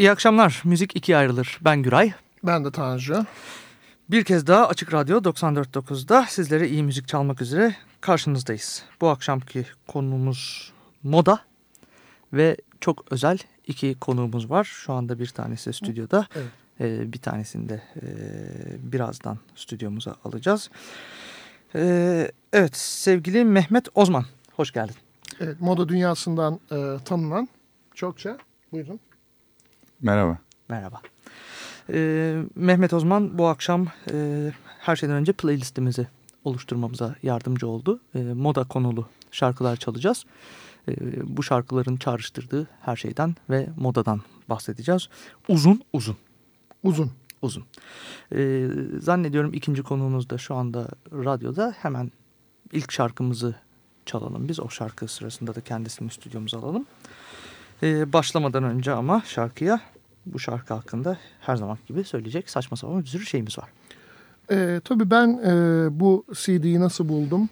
İyi akşamlar. Müzik ikiye ayrılır. Ben Güray. Ben de Tanju. Bir kez daha Açık Radyo 94.9'da sizlere iyi müzik çalmak üzere karşınızdayız. Bu akşamki konumuz moda ve çok özel iki konuğumuz var. Şu anda bir tanesi stüdyoda. Evet. Ee, bir tanesini de e, birazdan stüdyomuza alacağız. Ee, evet sevgili Mehmet Ozman hoş geldin. Evet moda dünyasından e, tanınan çokça. Buyurun. Merhaba. Merhaba. Ee, Mehmet Ozman bu akşam e, her şeyden önce playlistimizi oluşturmamıza yardımcı oldu. E, moda konulu şarkılar çalacağız. E, bu şarkıların çağrıştırdığı her şeyden ve modadan bahsedeceğiz. Uzun uzun. Uzun. Uzun. E, zannediyorum ikinci konuğumuz da şu anda radyoda. Hemen ilk şarkımızı çalalım biz. O şarkı sırasında da kendisini stüdyomuza alalım. E, başlamadan önce ama şarkıya bu şarkı hakkında her zaman gibi söyleyecek saçma sapan bir sürü şeyimiz var. E, tabii ben e, bu CD'yi nasıl buldum,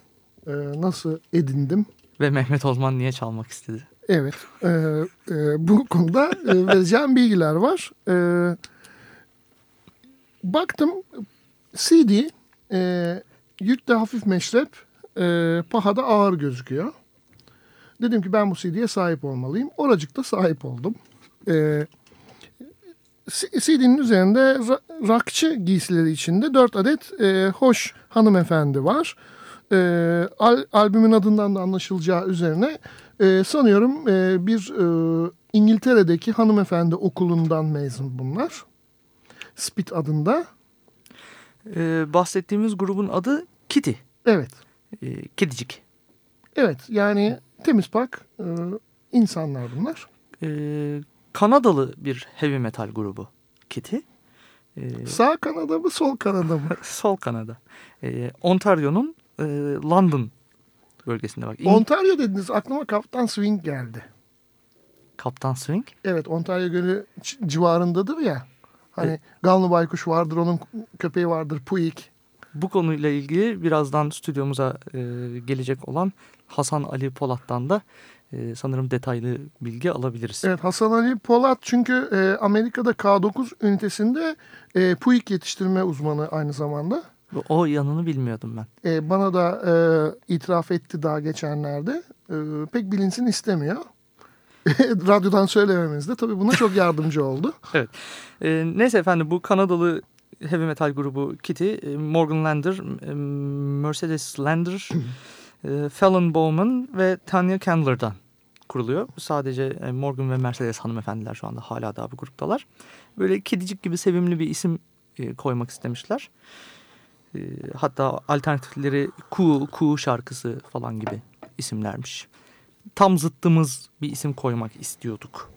e, nasıl edindim ve Mehmet Ozman niye çalmak istedi? Evet. E, e, bu konuda e, vereceğim bilgiler var. E, baktım CD e, yükte hafif meşrep e, pahada ağır gözüküyor. Dedim ki ben bu CD'ye sahip olmalıyım. Oracıkta sahip oldum. E, CD'nin üzerinde rakçı giysileri içinde dört adet e, hoş hanımefendi var e, al, albümün adından da anlaşılacağı üzerine e, sanıyorum e, bir e, İngiltere'deki hanımefendi okulundan mezun bunlar. Spit adında. Ee, bahsettiğimiz grubun adı Kitty. Evet. Ee, kedicik. Evet yani temiz pak e, insanlar bunlar. Ee, Kanadalı bir heavy metal grubu Kitty. Ee, Sağ Kanada mı sol Kanada mı? sol Kanada. Ee, Ontario'nun e, London bölgesinde bak. Ontario dediniz aklıma Kaptan Swing geldi. Kaptan Swing? Evet Ontario Gölü civarındadır ya. Hani evet. Gallı Baykuş vardır onun köpeği vardır Puig. Bu konuyla ilgili birazdan stüdyomuza e, gelecek olan Hasan Ali Polat'tan da e, sanırım detaylı bilgi alabiliriz. Evet Hasan Ali Polat çünkü e, Amerika'da K9 ünitesinde e, Puig yetiştirme uzmanı aynı zamanda. O yanını bilmiyordum ben. E, bana da e, itiraf etti daha geçenlerde. E, pek bilinsin istemiyor. Radyodan söylememiz de tabii buna çok yardımcı oldu. evet. E, neyse efendim bu Kanadalı heavy metal grubu Kitty, e, Morgan Lander, e, Mercedes Lander, e, Fallon Bowman ve Tanya Candler'dan kuruluyor. Sadece Morgan ve Mercedes hanımefendiler şu anda hala daha bu gruptalar. Böyle kedicik gibi sevimli bir isim koymak istemişler. Hatta alternatifleri Cool, Cool şarkısı falan gibi isimlermiş. Tam zıttımız bir isim koymak istiyorduk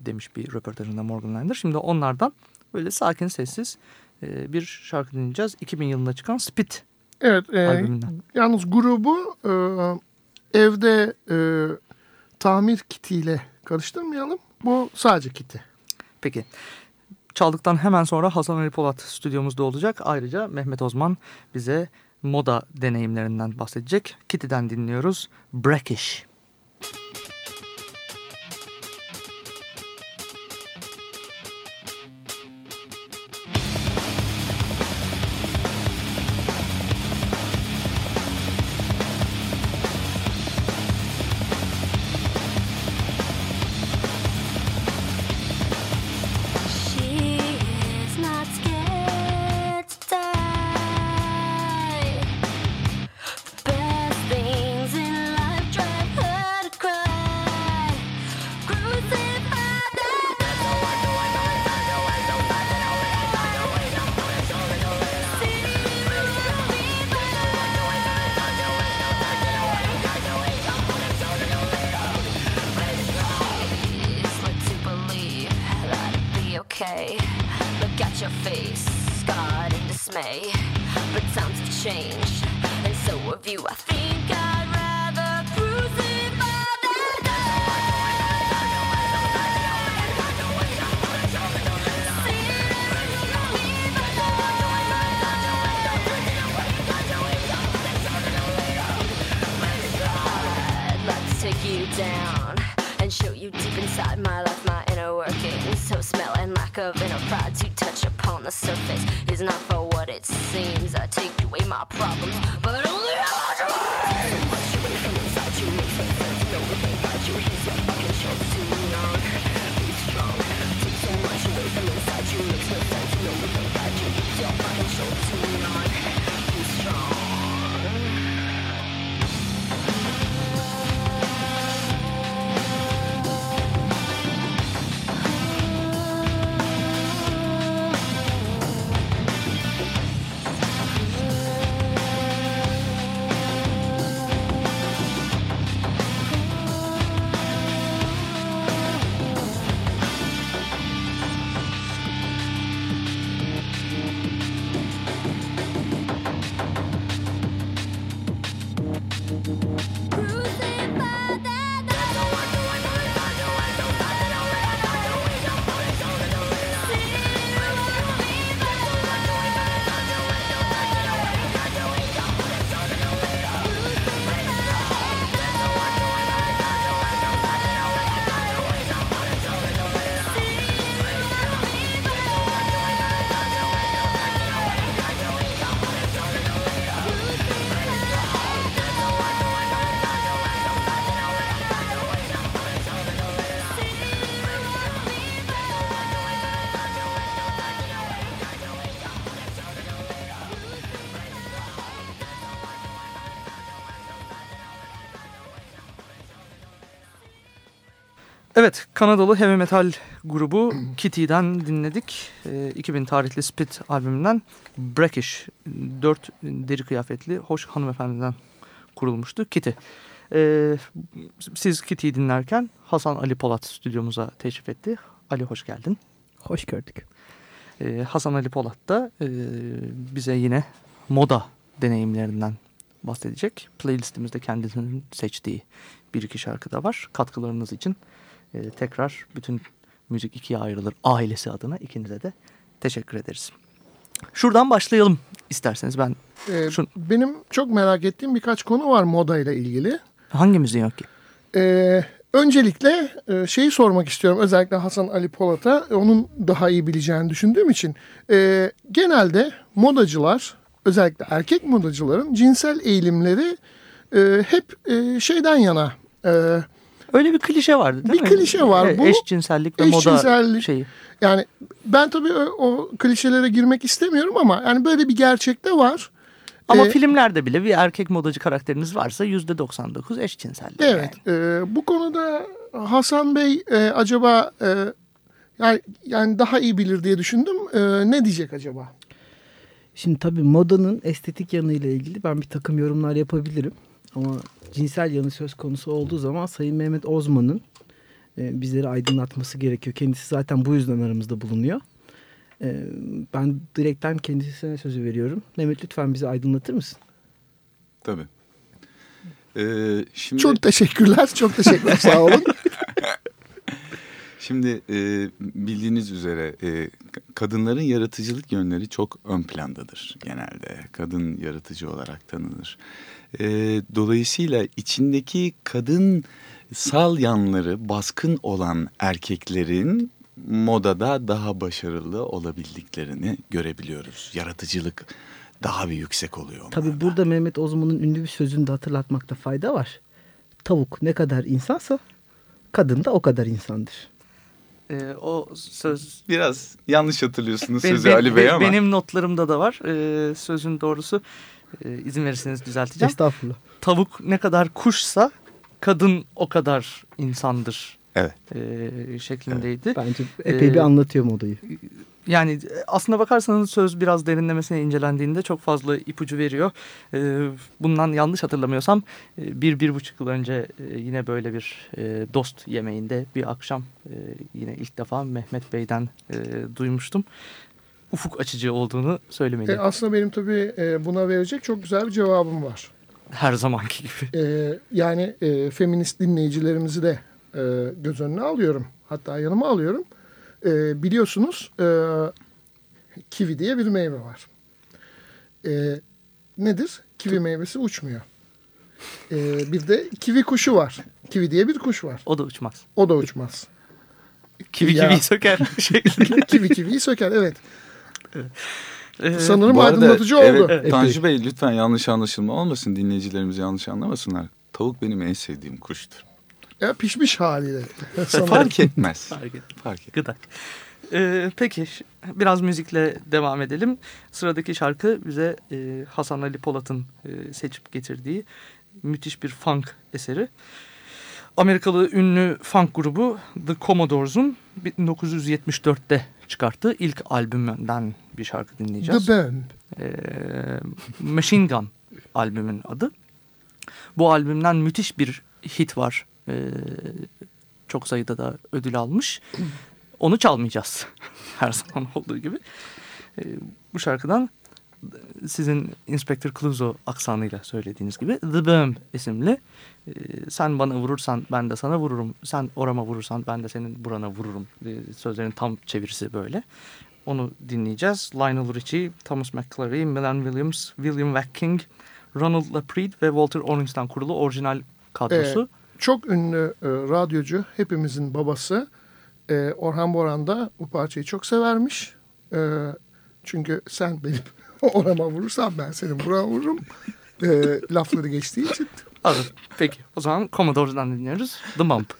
demiş bir röportajında Morgan Lander. Şimdi onlardan böyle sakin sessiz e, bir şarkı dinleyeceğiz. 2000 yılında çıkan Spit evet, e, albümünden. Yalnız grubu e, evde e, tamir kitiyle karıştırmayalım. Bu sadece kiti. Peki. Çaldıktan hemen sonra Hasan Ali Polat stüdyomuzda olacak. Ayrıca Mehmet Ozman bize moda deneyimlerinden bahsedecek. Kitty'den dinliyoruz. Brackish. Evet, Kanadalı heavy metal grubu Kitty'den dinledik. E, 2000 tarihli Spit albümünden Brackish, dört deri kıyafetli hoş hanımefendiden kurulmuştu Kitty. E, siz Kitty'yi dinlerken Hasan Ali Polat stüdyomuza teşrif etti. Ali hoş geldin. Hoş gördük. E, Hasan Ali Polat da e, bize yine moda deneyimlerinden bahsedecek. Playlistimizde kendisinin seçtiği bir iki şarkı da var. Katkılarınız için e, tekrar bütün Müzik ikiye ayrılır ailesi adına ikinize de teşekkür ederiz. Şuradan başlayalım isterseniz ben. Ee, Şun- Benim çok merak ettiğim birkaç konu var moda ile ilgili. Hangimizin yok ki? Ee, öncelikle e, şeyi sormak istiyorum özellikle Hasan Ali Polat'a onun daha iyi bileceğini düşündüğüm için. Ee, genelde modacılar özellikle erkek modacıların cinsel eğilimleri e, hep e, şeyden yana. E, Öyle bir klişe vardı değil Bir mi? klişe var. E, Bu eşcinsellik ve moda eşcinsellik- şeyi. yani ben tabii o, o klişelere girmek istemiyorum ama yani böyle bir gerçekte var. Ama Ee, filmlerde bile bir erkek modacı karakteriniz varsa yüzde 99 eşcinsellik. Evet. yani. e, bu konuda Hasan Bey e, acaba e, yani, yani daha iyi bilir diye düşündüm. E, ne diyecek acaba? Şimdi tabii modanın estetik yanıyla ilgili ben bir takım yorumlar yapabilirim. Ama cinsel yanı söz konusu olduğu zaman Sayın Mehmet Ozman'ın e, bizleri aydınlatması gerekiyor. Kendisi zaten bu yüzden aramızda bulunuyor. E, ben direkten kendisine sözü veriyorum. Mehmet lütfen bizi aydınlatır mısın? Tabii. Ee, şimdi Çok teşekkürler. Çok teşekkürler. Sağ olun. şimdi e, bildiğiniz üzere e, kadınların yaratıcılık yönleri çok ön plandadır genelde. Kadın yaratıcı olarak tanınır. E, dolayısıyla içindeki kadın sal yanları baskın olan erkeklerin modada daha başarılı olabildiklerini görebiliyoruz. Yaratıcılık daha bir yüksek oluyor. Tabii onlarda. burada Mehmet Ozman'ın ünlü bir sözünü de hatırlatmakta fayda var. Tavuk ne kadar insansa kadın da o kadar insandır. E, o söz Biraz yanlış hatırlıyorsunuz sözü benim- Ali Bey ama. Benim notlarımda da var. E, sözün doğrusu e, izin verirseniz düzelteceğim. Estağfurullah. Tavuk ne kadar kuşsa kadın o kadar insandır Evet. e, şeklindeydi. Bence epey bir Ee, anlatıyor modayı. Yani e, aslına bakarsanız söz biraz derinlemesine incelendiğinde çok fazla ipucu veriyor. E, bundan yanlış hatırlamıyorsam e, bir, bir buçuk yıl önce e, yine böyle bir e, dost yemeğinde bir akşam e, yine ilk defa Mehmet Bey'den e, duymuştum. Ufuk açıcı olduğunu söylemeli. E, aslında benim tabii e, buna verecek çok güzel bir cevabım var. Her zamanki gibi. E, yani e, feminist dinleyicilerimizi de e, göz önüne alıyorum. Hatta yanıma alıyorum. E, biliyorsunuz e, kivi diye bir meyve var. E, nedir? Kivi meyvesi uçmuyor. E, bir de kivi kuşu var. Kivi diye bir kuş var. O da uçmaz. O da uçmaz. Kivi Ya. kivi söker. kivi kiviyi söker evet. Ee, Sanırım Bu arada, aydınlatıcı evet, oldu. Tanju Bey lütfen yanlış anlaşılma olmasın. Dinleyicilerimiz yanlış anlamasınlar. Tavuk benim en sevdiğim kuştur. Ya pişmiş haliyle. Fark etmez. Fark etmez. Fark etmez. Gıdak. Ee, peki biraz müzikle devam edelim. Sıradaki şarkı bize e, Hasan Ali Polat'ın e, seçip getirdiği müthiş bir funk eseri. Amerikalı ünlü funk grubu The Commodores'un 1974'te çıkarttığı ilk albümünden bir şarkı dinleyeceğiz. The Band. Ee, Machine Gun albümün adı. Bu albümden müthiş bir hit var. Ee, çok sayıda da ödül almış. Onu çalmayacağız. Her zaman olduğu gibi. Ee, bu şarkıdan sizin Inspector Clouseau aksanıyla söylediğiniz gibi The Bomb isimli sen bana vurursan ben de sana vururum. Sen orama vurursan ben de senin burana vururum. E, sözlerin tam çevirisi böyle. Onu dinleyeceğiz. Lionel Richie, Thomas McClary, Milan Williams, William Wacking, Ronald LaPreed ve Walter Orange'dan kurulu orijinal kadrosu. Çok ünlü e, radyocu, hepimizin babası e, Orhan Boran da bu parçayı çok severmiş. E, çünkü sen benim orama vurursan ben senin buraya vururum. E, lafları geçtiği için. 아주 빼기. 우선 코모도 오르는 뉴스 The Mump.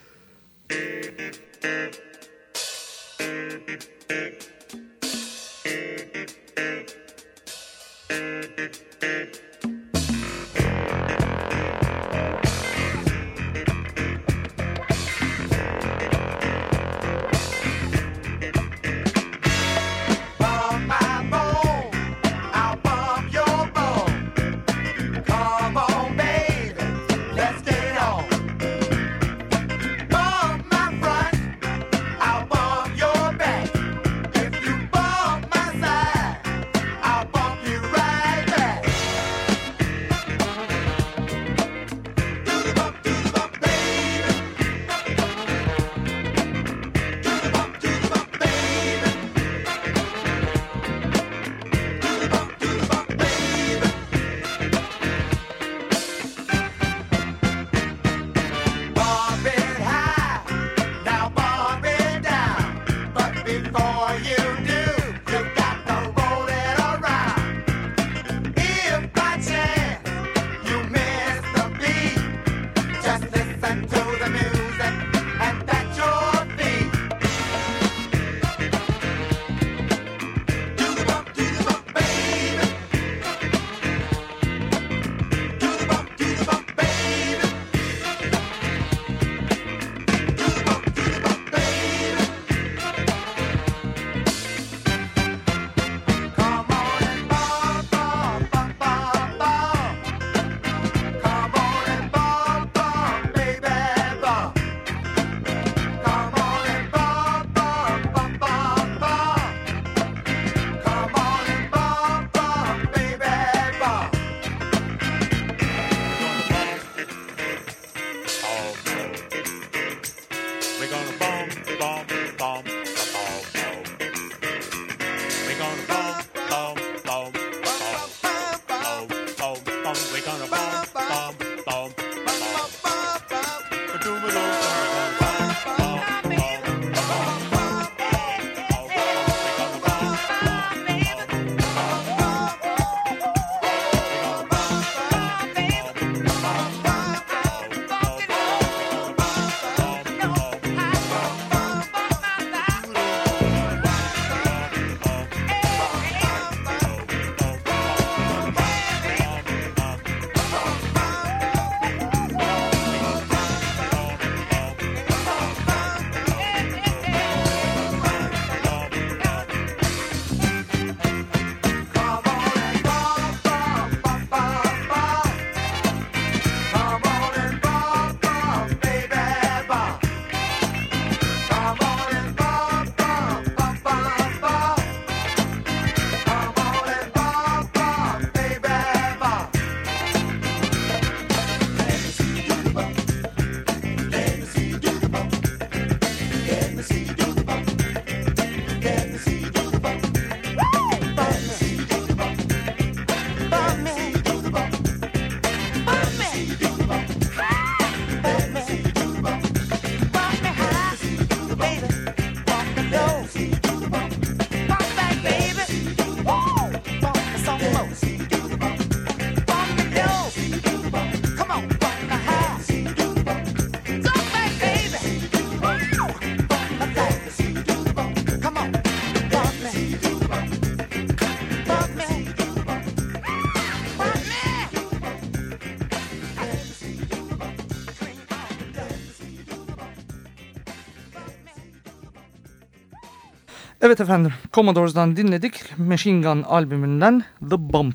Evet efendim Commodores'dan dinledik Machine Gun albümünden The Bomb.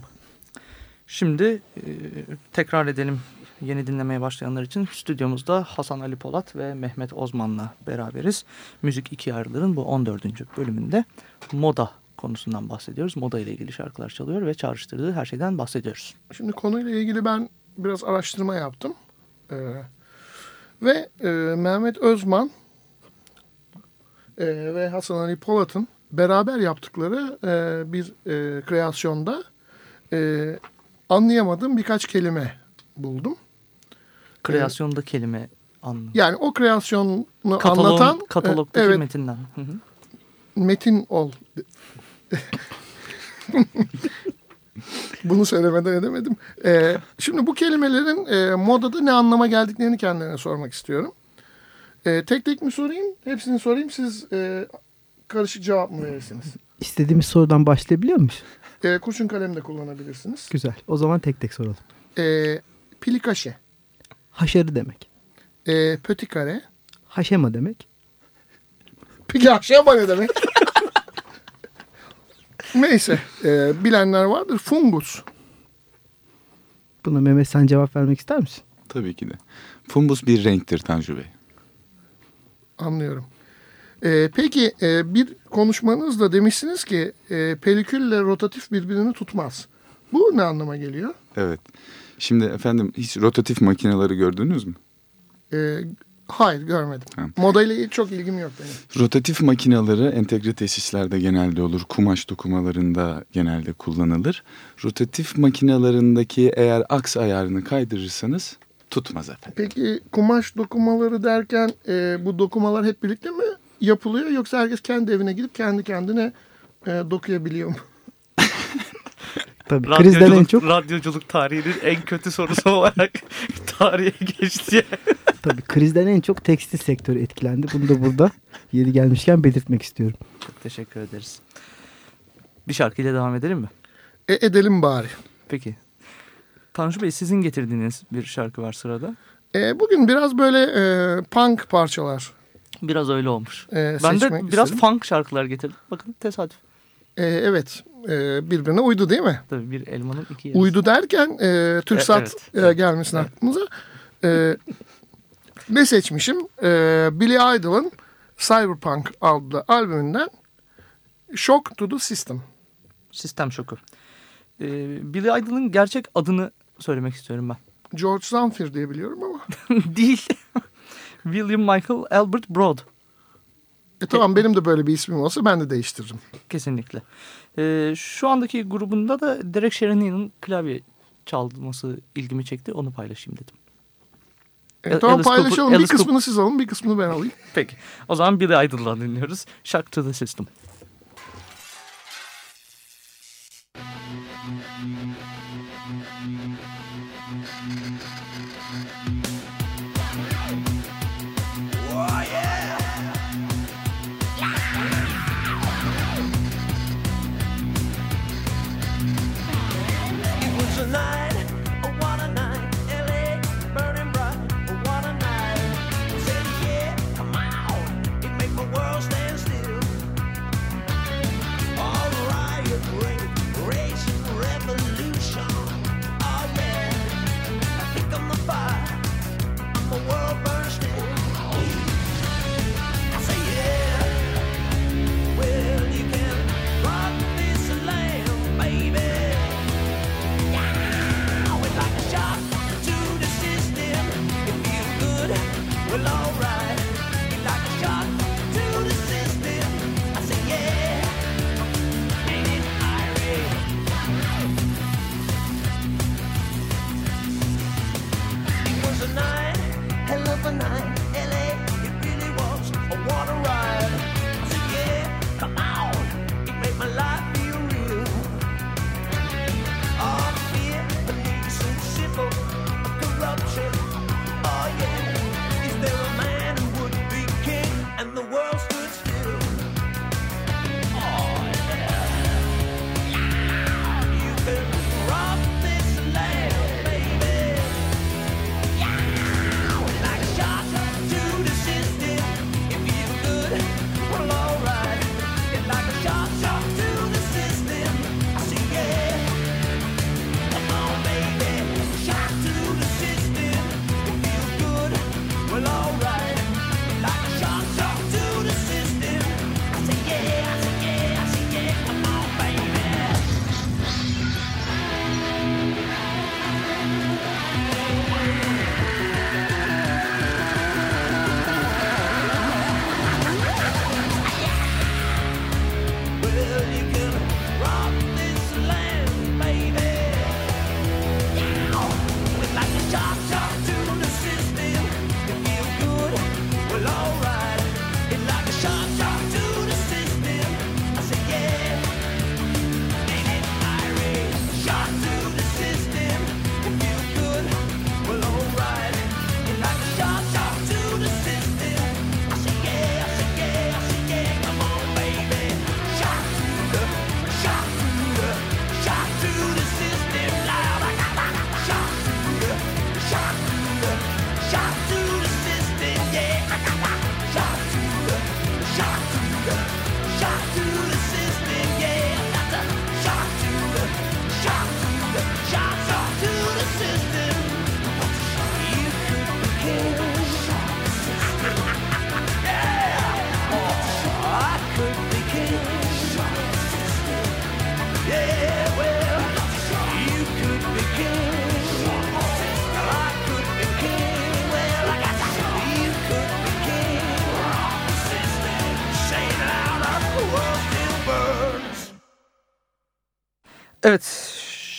Şimdi e, tekrar edelim yeni dinlemeye başlayanlar için stüdyomuzda Hasan Ali Polat ve Mehmet Ozman'la beraberiz. Müzik iki ayrıların bu 14. bölümünde moda konusundan bahsediyoruz. Moda ile ilgili şarkılar çalıyor ve çağrıştırdığı her şeyden bahsediyoruz. Şimdi konuyla ilgili ben biraz araştırma yaptım. Ee, ve e, Mehmet Özman e, ve Hasan Ali Polat'ın beraber yaptıkları e, bir e, kreasyonda e, anlayamadığım birkaç kelime buldum. Kreasyonda kelime anlamı. Yani o kreasyonu Katalog, anlatan katalogdaki e, evet, metinden. Hı hı. metin ol. Bunu söylemeden edemedim. Ee, şimdi bu kelimelerin e, modada ne anlama geldiklerini kendilerine sormak istiyorum. Ee, tek tek mi sorayım? Hepsini sorayım. Siz e, karışık cevap mı verirsiniz? İstediğimiz sorudan başlayabiliyor muyuz? Ee, kurşun kalem de kullanabilirsiniz. Güzel. O zaman tek tek soralım. Ee, pilikaşe, Haşarı demek. ee, pötikare. Haşema demek. Peki haşema ne demek? Neyse. ee, bilenler vardır. Fungus. Buna Mehmet sen cevap vermek ister misin? Tabii ki de. Fumbus bir renktir Tanju Bey. Anlıyorum. Ee, peki e, bir konuşmanızda demişsiniz ki e, pelikülle rotatif birbirini tutmaz. Bu ne anlama geliyor? Evet. Şimdi efendim hiç rotatif makineleri gördünüz mü? Ee, hayır görmedim. Ha. Moda ile çok ilgim yok benim. Rotatif makineleri entegre tesislerde genelde olur. Kumaş dokumalarında genelde kullanılır. Rotatif makinelerindeki eğer aks ayarını kaydırırsanız tutmaz efendim. Peki kumaş dokumaları derken e, bu dokumalar hep birlikte mi yapılıyor yoksa herkes kendi evine gidip kendi kendine e, dokuyabiliyor mu? Tabii krizden en çok radyoculuk tarihinin en kötü sorusu olarak tarihe geçti. tabii krizden en çok tekstil sektörü etkilendi. Bunu da burada yeri gelmişken belirtmek istiyorum. Çok teşekkür ederiz. Bir şarkıyla devam edelim mi? E, edelim bari. Peki. Tanju Bey sizin getirdiğiniz bir şarkı var sırada. E, bugün biraz böyle e, punk parçalar Biraz öyle olmuş. e, Ben de biraz istedim. funk şarkılar getirdim. Bakın tesadüf. E, evet e, birbirine uydu değil mi? Tabii bir elmanın iki yarısı. Uydu derken e, TürkSat evet, e, evet. gelmesin aklımıza. E, ne seçmişim? E, Billy Idol'ın Cyberpunk adlı albümünden Shock to the System. Sistem şoku. Ee, Billy Idol'ın gerçek adını söylemek istiyorum ben. George Zamfir diye biliyorum ama. Değil. William Michael Albert Broad. E tamam benim de böyle bir ismim olsa ben de değiştiririm. Kesinlikle. Ee, şu andaki grubunda da Derek Sherinian'ın klavye çalması ilgimi çekti. Onu paylaşayım dedim. E, tamam Alice Cooper- paylaşalım. Bir Alice Cooper- kısmını siz alın bir kısmını ben alayım. Peki. O zaman Billy Idol'dan dinliyoruz. Shock to the System.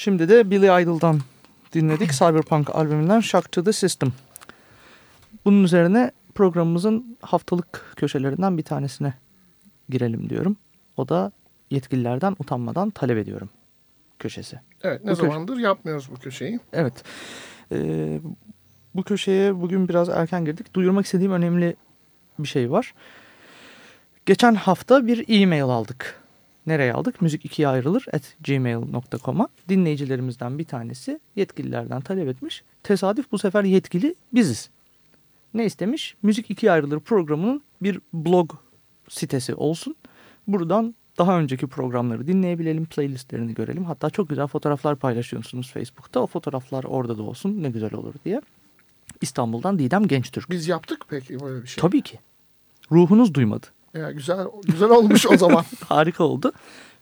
Şimdi de Billy Idol'dan dinledik. Cyberpunk albümünden Shock to the System. Bunun üzerine programımızın haftalık köşelerinden bir tanesine girelim diyorum. O da yetkililerden utanmadan talep ediyorum köşesi. Evet ne Bu köşe- zamandır yapmıyoruz bu köşeyi. Evet. Ee, bu köşeye bugün biraz erken girdik. Duyurmak istediğim önemli bir şey var. Geçen hafta bir e-mail aldık. Nereye aldık? Müzik ikiye ayrılır at gmail.com'a. Dinleyicilerimizden bir tanesi yetkililerden talep etmiş. Tesadüf bu sefer yetkili biziz. Ne istemiş? Müzik ikiye ayrılır programının bir blog sitesi olsun. Buradan daha önceki programları dinleyebilelim, playlistlerini görelim. Hatta çok güzel fotoğraflar paylaşıyorsunuz Facebook'ta. O fotoğraflar orada da olsun ne güzel olur diye. İstanbul'dan Didem Gençtürk. Biz yaptık peki böyle bir şey. Tabii ki. Ruhunuz duymadı. Ya güzel güzel olmuş o zaman. Harika oldu.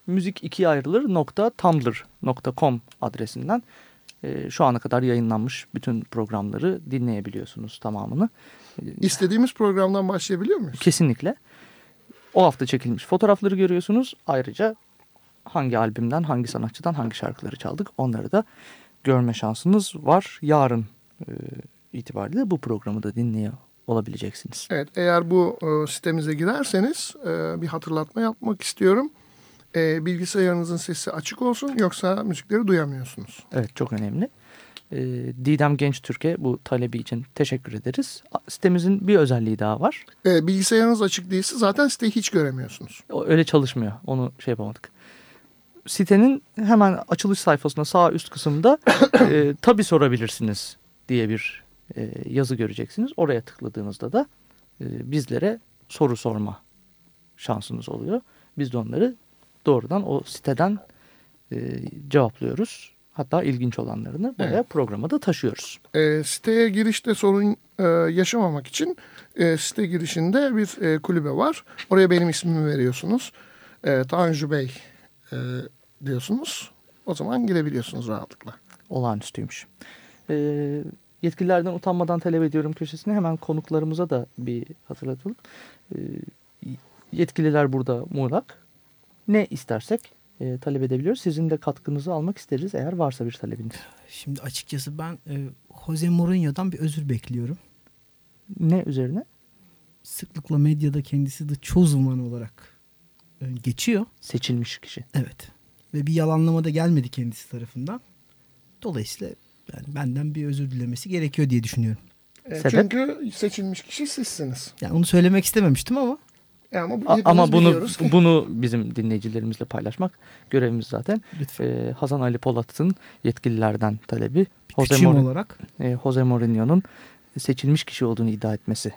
Müzik ikiye ayrılır nokta tumblr.com adresinden e, şu ana kadar yayınlanmış bütün programları dinleyebiliyorsunuz tamamını. E, İstediğimiz programdan başlayabiliyor muyuz? Kesinlikle. O hafta çekilmiş fotoğrafları görüyorsunuz. Ayrıca hangi albümden, hangi sanatçıdan hangi şarkıları çaldık onları da görme şansınız var. Yarın e, itibariyle bu programı da dinliyor olabileceksiniz. Evet eğer bu e, sitemize girerseniz e, bir hatırlatma yapmak istiyorum. E, bilgisayarınızın sesi açık olsun yoksa müzikleri duyamıyorsunuz. Evet çok önemli. Didem Genç Türkiye bu talebi için teşekkür ederiz. Sitemizin bir özelliği daha var. E, bilgisayarınız açık değilse zaten siteyi hiç göremiyorsunuz. O öyle çalışmıyor. Onu şey yapamadık. Sitenin hemen açılış sayfasında sağ üst kısımda e, tabi sorabilirsiniz diye bir e, yazı göreceksiniz. Oraya tıkladığınızda da e, bizlere soru sorma şansınız oluyor. Biz de onları doğrudan o siteden e, cevaplıyoruz. Hatta ilginç olanlarını buraya Evet. programa da taşıyoruz. E, siteye girişte sorun e, yaşamamak için e, site girişinde bir e, kulübe var. Oraya benim ismimi veriyorsunuz. E, Tanju Bey e, diyorsunuz. O zaman girebiliyorsunuz rahatlıkla. olağanüstüymüş. Ee, yetkililerden utanmadan talep ediyorum köşesine hemen konuklarımıza da bir hatırlatalım. Ee, yetkililer burada muğlak. Ne istersek e, talep edebiliyoruz. Sizin de katkınızı almak isteriz eğer varsa bir talebiniz. Şimdi açıkçası ben e, Jose Mourinho'dan bir özür bekliyorum. Ne üzerine? Sıklıkla medyada kendisi de One olarak e, geçiyor. Seçilmiş kişi. Evet. Ve bir yalanlama da gelmedi kendisi tarafından. Dolayısıyla yani benden bir özür dilemesi gerekiyor diye düşünüyorum. E, Sebep? çünkü seçilmiş kişi sizsiniz. Yani onu söylemek istememiştim ama E, ama A- hepimiz ama bunu bunu bizim dinleyicilerimizle paylaşmak görevimiz zaten. lütfen. Ee, Hasan Ali Polat'ın yetkililerden talebi. Jose, Küçüğüm Mourinho- olarak e, Jose Mourinho'nun seçilmiş kişi olduğunu iddia etmesi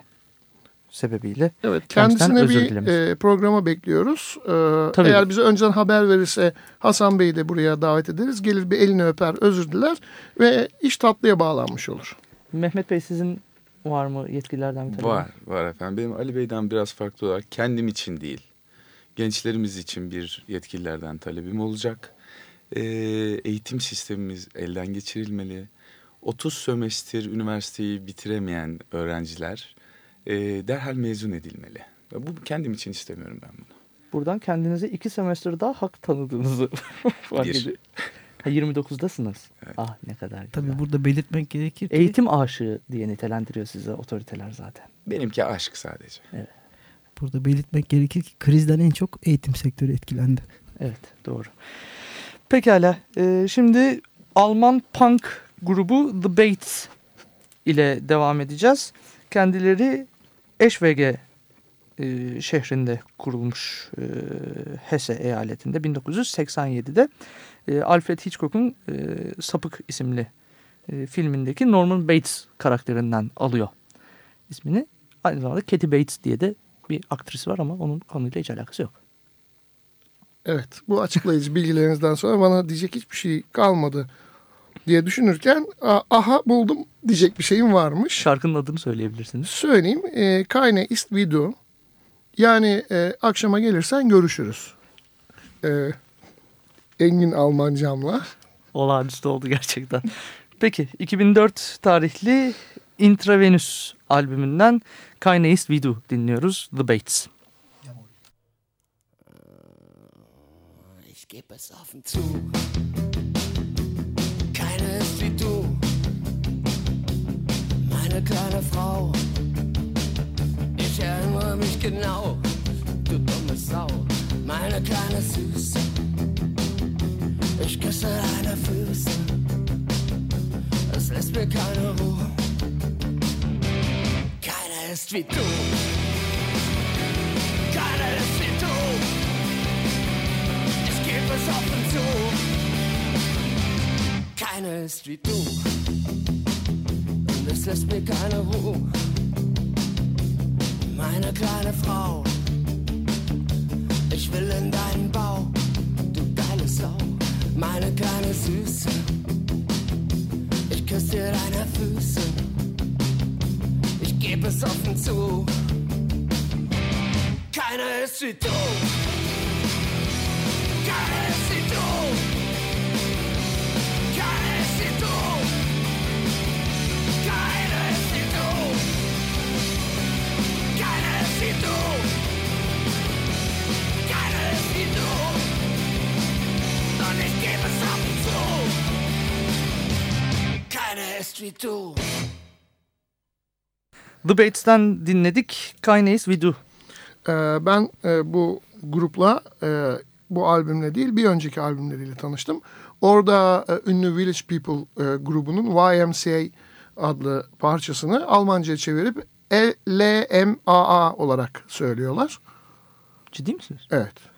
sebebiyle Evet, kendisine özür bir e, programa bekliyoruz. E, Tabii. eğer bize önceden haber verirse Hasan Bey'i de buraya davet ederiz. Gelir bir elini öper, özür diler ve iş tatlıya bağlanmış olur. Mehmet Bey sizin var mı yetkililerden bir talebiniz? Var, var efendim. Benim Ali Bey'den biraz farklı olarak kendim için değil, gençlerimiz için bir yetkililerden talebim olacak. Ee, eğitim sistemimiz elden geçirilmeli. 30 sömestr üniversiteyi bitiremeyen öğrenciler e, derhal mezun edilmeli. Bu kendim için istemiyorum ben bunu. Buradan kendinize iki semestr daha hak tanıdığınızı fark ediyorum. Ha, 29'dasınız. Evet. Ah ne kadar güzel. tabii burada belirtmek gerekir ki Eğitim aşığı diye nitelendiriyor sizi otoriteler zaten. Benimki aşk sadece. burada belirtmek gerekir ki krizden en çok eğitim sektörü etkilendi. Evet doğru. Pekala e, şimdi Alman punk grubu The Bates ile devam edeceğiz. Kendileri Eschwege e, şehrinde kurulmuş e, Hesse eyaletinde 1987'de e, Alfred Hitchcock'un Sapık isimli filmindeki Norman Bates karakterinden alıyor ismini. Aynı zamanda Kathy Bates diye de bir aktrisi var ama onun konuyla hiç alakası yok. Evet, bu açıklayıcı bilgilerinizden sonra bana diyecek hiçbir şey kalmadı diye düşünürken "A- aha buldum diyecek bir şeyim varmış. Şarkının adını söyleyebilirsiniz. Söyleyeyim, e, Kayne ist video. Yani e, akşama gelirsen görüşürüz. E, Engin Almancamla. Olağanüstü oldu gerçekten. Peki 2004 tarihli Intravenous albümünden Kine East Vidu dinliyoruz. The Bates. Ich geb es offen zu. Ist wie du, meine kleine Frau. Ich erinnere mich genau, du dumme Sau, meine kleine Süße. Ich küsse deine Füße, es lässt mir keine Ruhe. Keiner ist wie du. Keiner ist wie du. Ich gebe es offen zu. Keiner ist wie du. Und es lässt mir keine Ruhe. Meine kleine Frau. Ich will in deinen Bauch, du geile Sau. Meine kleine Süße. Ich küsse dir deine Füße. Ich gebe es offen zu. Keiner ist wie du. Zu. İst wie du. The Bates'ten dinledik. Kayneyiz Vidu. Ee, ben e, bu grupla e, bu albümle değil bir önceki albümleriyle tanıştım. Orada e, ünlü Village People e, grubunun YMCA adlı parçasını Almanca'ya çevirip LMAA olarak söylüyorlar. Ciddi misiniz? Evet.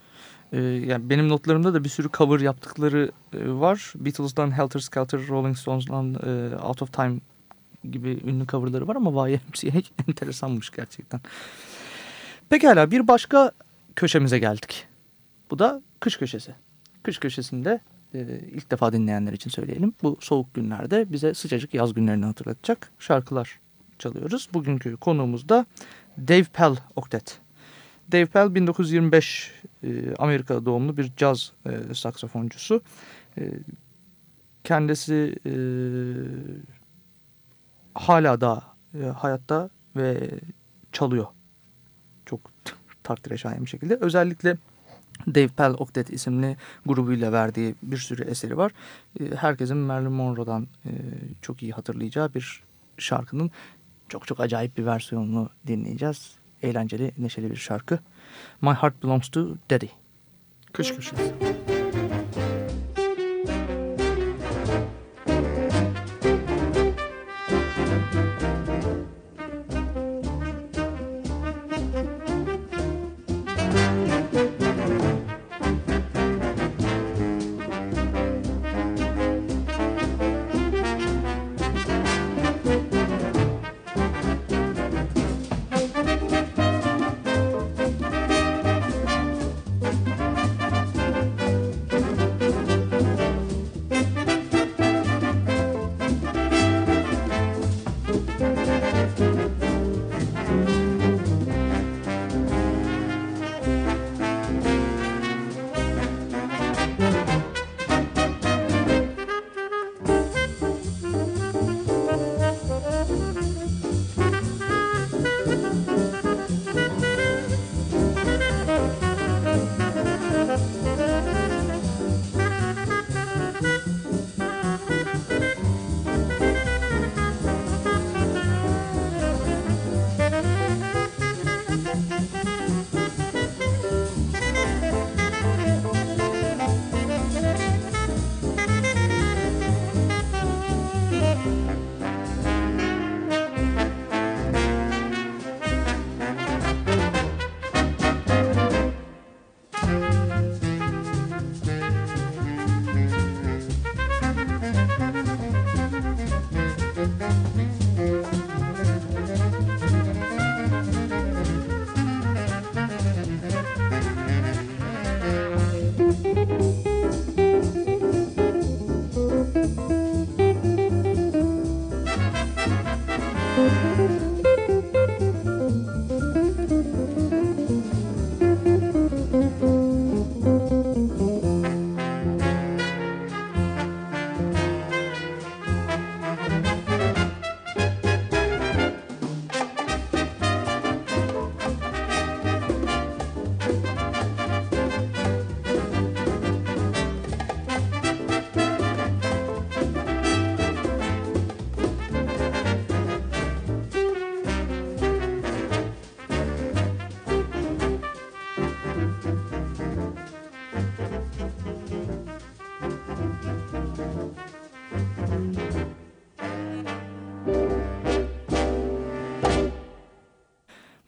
Ee, yani benim notlarımda da bir sürü cover yaptıkları e, var. Beatles'dan Helter Skelter, Rolling Stones'dan e, Out of Time gibi ünlü coverları var ama YMCA enteresanmış gerçekten. Pekala bir başka köşemize geldik. Bu da kış köşesi. Kış köşesinde e, ilk defa dinleyenler için söyleyelim. Bu soğuk günlerde bize sıcacık yaz günlerini hatırlatacak şarkılar çalıyoruz. Bugünkü konuğumuz da Dave Pell Octet. Dave Pell 1925 e, Amerika doğumlu bir caz e, saksafoncusu. E, kendisi e, hala da e, hayatta ve çalıyor. Çok takdire şayan bir şekilde. Özellikle Dave Pell Octet isimli grubuyla verdiği bir sürü eseri var. E, herkesin Marilyn Monroe'dan e, çok iyi hatırlayacağı bir şarkının çok çok acayip bir versiyonunu dinleyeceğiz. Eğlenceli, neşeli bir şarkı. My Heart Belongs to Daddy. Kış köşesi.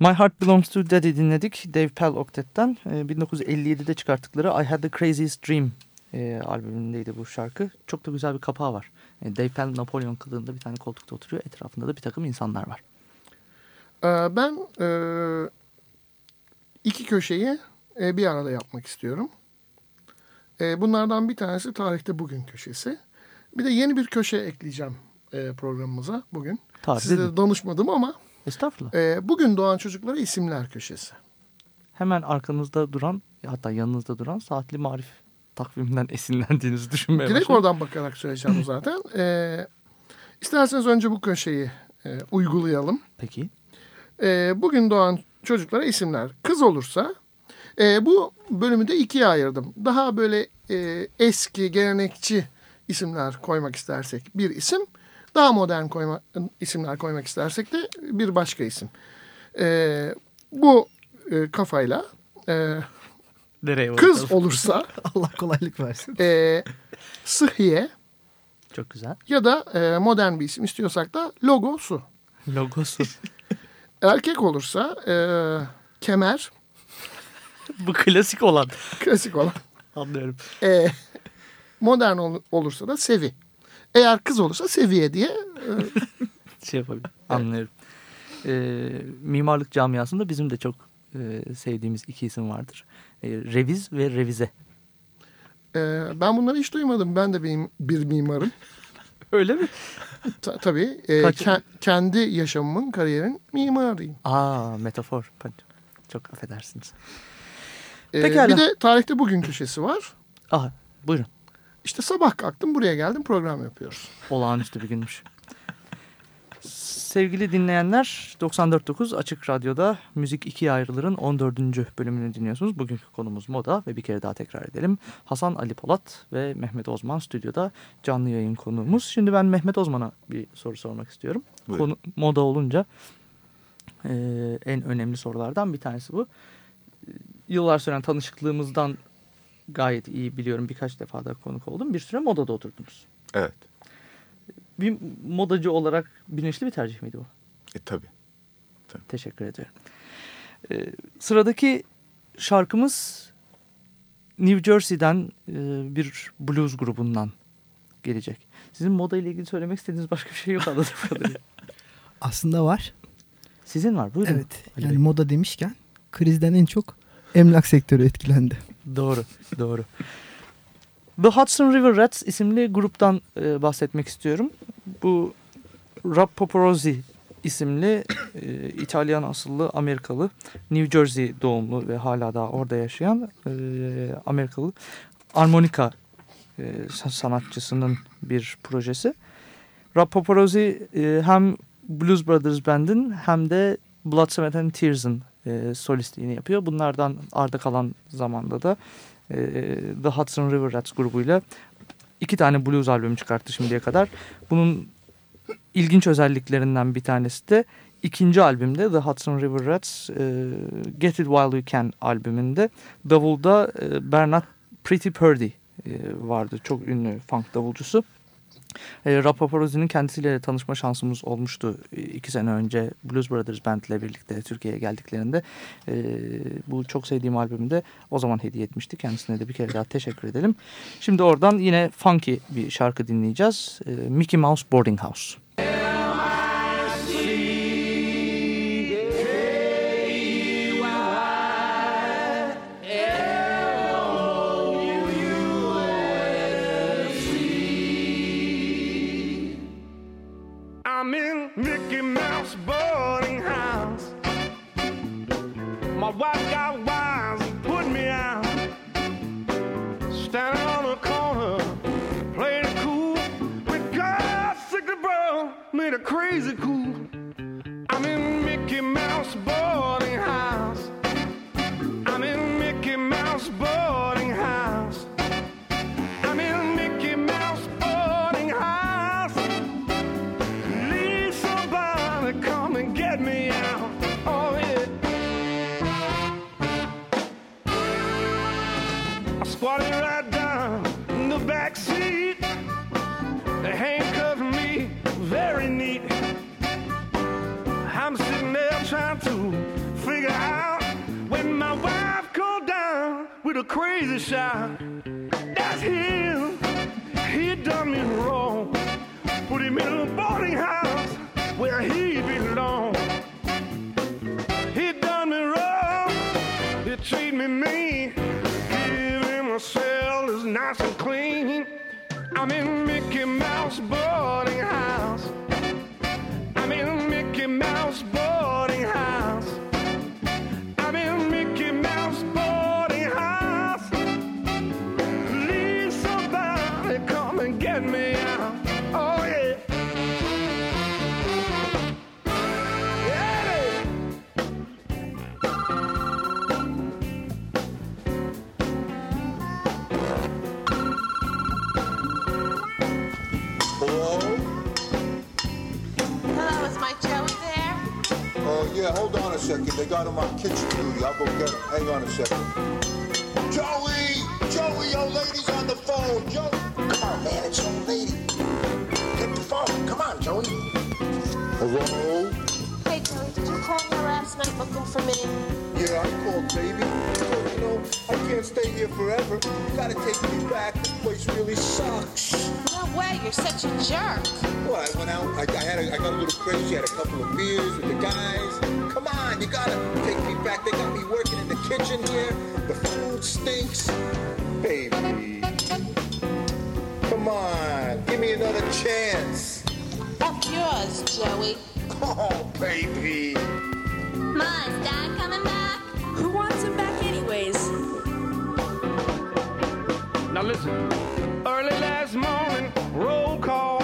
My Heart Belongs to Daddy dinledik Dave Pell Octet'ten. E, 1957'de çıkarttıkları I Had the Craziest Dream e, albümündeydi bu şarkı. Çok da güzel bir kapağı var. E, Dave Pell Napolyon kılığında bir tane koltukta oturuyor. Etrafında da bir takım insanlar var. Ee, ben e, iki köşeyi e, bir arada yapmak istiyorum. E, bunlardan bir tanesi tarihte bugün köşesi. Bir de yeni bir köşe ekleyeceğim e, programımıza bugün. Tarih Size de danışmadım ama Estağfurullah. e, bugün doğan çocuklara isimler köşesi. Hemen arkanızda duran hatta yanınızda duran saatli marif takviminden esinlendiğinizi düşünmeye Direkt başladım. oradan bakarak söyleyeceğim zaten. E, isterseniz önce bu köşeyi e, uygulayalım. Peki. E, bugün doğan çocuklara isimler. Kız olursa e, bu bölümü de ikiye ayırdım. Daha böyle e, eski, gelenekçi isimler koymak istersek bir isim. Daha modern koyma, isimler koymak istersek de bir başka isim. E, bu e, kafayla e, Nereye kız bakalım? olursa Allah kolaylık versin. e, Sıhhiye Çok güzel. ya da e, modern bir isim istiyorsak da logosu. Logosu. Erkek olursa e, kemer, bu klasik olan. klasik olan. Anlıyorum. E, modern ol- olursa da sevi. Eğer kız olursa seviye diye şey yapabilirim. Anlıyorum. Ee, mimarlık camiasında bizim de çok e, sevdiğimiz iki isim vardır. E, reviz ve revize. e, ben bunları hiç duymadım. Ben de bir, bir mimarım. Öyle mi? Ta- tabii e, Kaç- ke- kendi yaşamımın, kariyerin mimarıyım. Aa metafor. Çok affedersiniz. E, Pekala. bir de tarihte bugün köşesi var. Aha buyurun. İşte sabah kalktım buraya geldim program yapıyoruz. Olağanüstü bir günmüş. Sevgili dinleyenler 94.9 Açık Radyo'da Müzik 2'ye ayrılırın 14. bölümünü dinliyorsunuz. Bugünkü konumuz moda ve bir kere daha tekrar edelim. Hasan Ali Polat ve Mehmet Ozman stüdyoda canlı yayın konuğumuz. Şimdi ben Mehmet Ozman'a bir soru sormak istiyorum. Buyurun. Konu moda olunca e, en önemli sorulardan bir tanesi bu. Yıllar süren tanışıklığımızdan gayet iyi biliyorum birkaç defa da konuk oldum. Bir süre modada oturdunuz Evet. bir modacı olarak bilinçli bir tercih miydi bu? E tabii. Teşekkür ediyorum. Ee, sıradaki şarkımız New Jersey'den e, bir blues grubundan gelecek. Sizin moda ile ilgili söylemek istediğiniz başka bir şey yok anladığım kadarıyla. Aslında var. Sizin var buyurun. Evet. Yani Bey. moda demişken krizden en çok emlak sektörü etkilendi. Doğru, doğru. The Hudson River Rats isimli gruptan e, bahsetmek istiyorum. Bu Rob Paparazzi isimli e, İtalyan asıllı Amerikalı, New Jersey doğumlu ve hala daha orada yaşayan e, Amerikalı armonika e, sa- sanatçısının bir projesi. Rob Paparazzi e, hem Blues Brothers Band'in hem de Blood, Sweat and Tears'ın e, solistliğini yapıyor. Bunlardan arda kalan zamanda da e, The Hudson River Rats grubuyla iki tane blues albümü çıkarttı şimdiye kadar. Bunun ilginç özelliklerinden bir tanesi de ikinci albümde The Hudson River Rats e, Get It While You Can albümünde davulda e, Bernard Pretty Purdy e, vardı. Çok ünlü funk davulcusu. E, Rob Paparazzi'nin kendisiyle tanışma şansımız olmuştu e, iki sene önce Blues Brothers Band ile birlikte Türkiye'ye geldiklerinde. E, bu çok sevdiğim albümü de o zaman hediye etmişti. Kendisine de bir kere daha teşekkür edelim. Şimdi oradan yine funky bir şarkı dinleyeceğiz. E, Mickey Mouse Boarding House. Yeah, hold on a second. They got him on kitchen duty. I'll go get him. Hang on a second. Joey! Joey, your lady's on the phone. Joey! Come on, man, it's your lady. Get the phone. Come on, Joey. Hello? Hey, Joey, did you call me last night looking for me? Yeah, I called, baby. Well, you know, I can't stay here forever. You gotta take me back. This place really sucks. No way, you're such a jerk. Well, I went out. I, I had. A, I got a little crazy. Had a couple of beers with the guys. Come on, you gotta take me back. They got me working in the kitchen here. The food stinks, baby. Come on, give me another chance. Up yours, Joey. Oh, baby. Ma, is Dad coming back? Who wants him back listen, early last morning, roll call.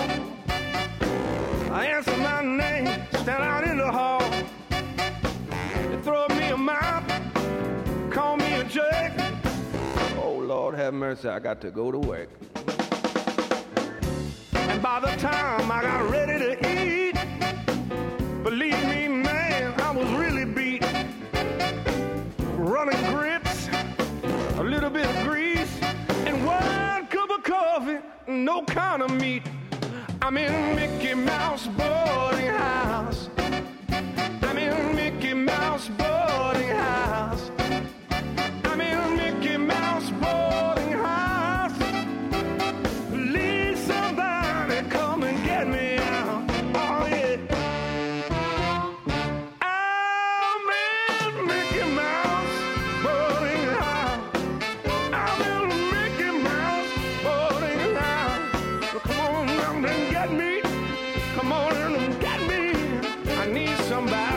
I answer my name, stand out in the hall. They throw me a mop, call me a jerk. Oh Lord have mercy, I got to go to work. And by the time I got ready to eat, believe me, man, I was really beat. Running grits, a little bit of grease, no kind of meat. I'm in Mickey Mouse boarding house. Come on and get me. I need somebody.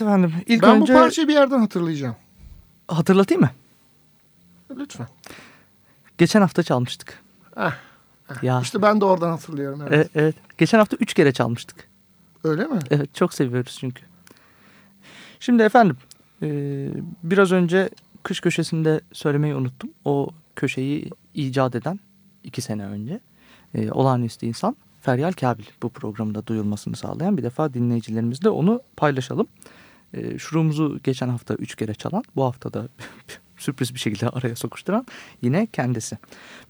Evet efendim ilk Ben önce bu parçayı bir yerden hatırlayacağım. hatırlatayım mı? Lütfen. Geçen hafta çalmıştık. Heh, Ya İşte ben de oradan hatırlıyorum. Evet. e- evet. Geçen hafta üç kere çalmıştık. Öyle mi? Evet çok seviyoruz çünkü. Şimdi efendim e, biraz önce kış köşesinde söylemeyi unuttum. O köşeyi icat eden iki sene önce e, olağanüstü insan Feryal Kabil bu programda duyulmasını sağlayan bir defa dinleyicilerimizle onu paylaşalım. E, şurumuzu geçen hafta üç kere çalan bu hafta da sürpriz bir şekilde araya sokuşturan yine kendisi.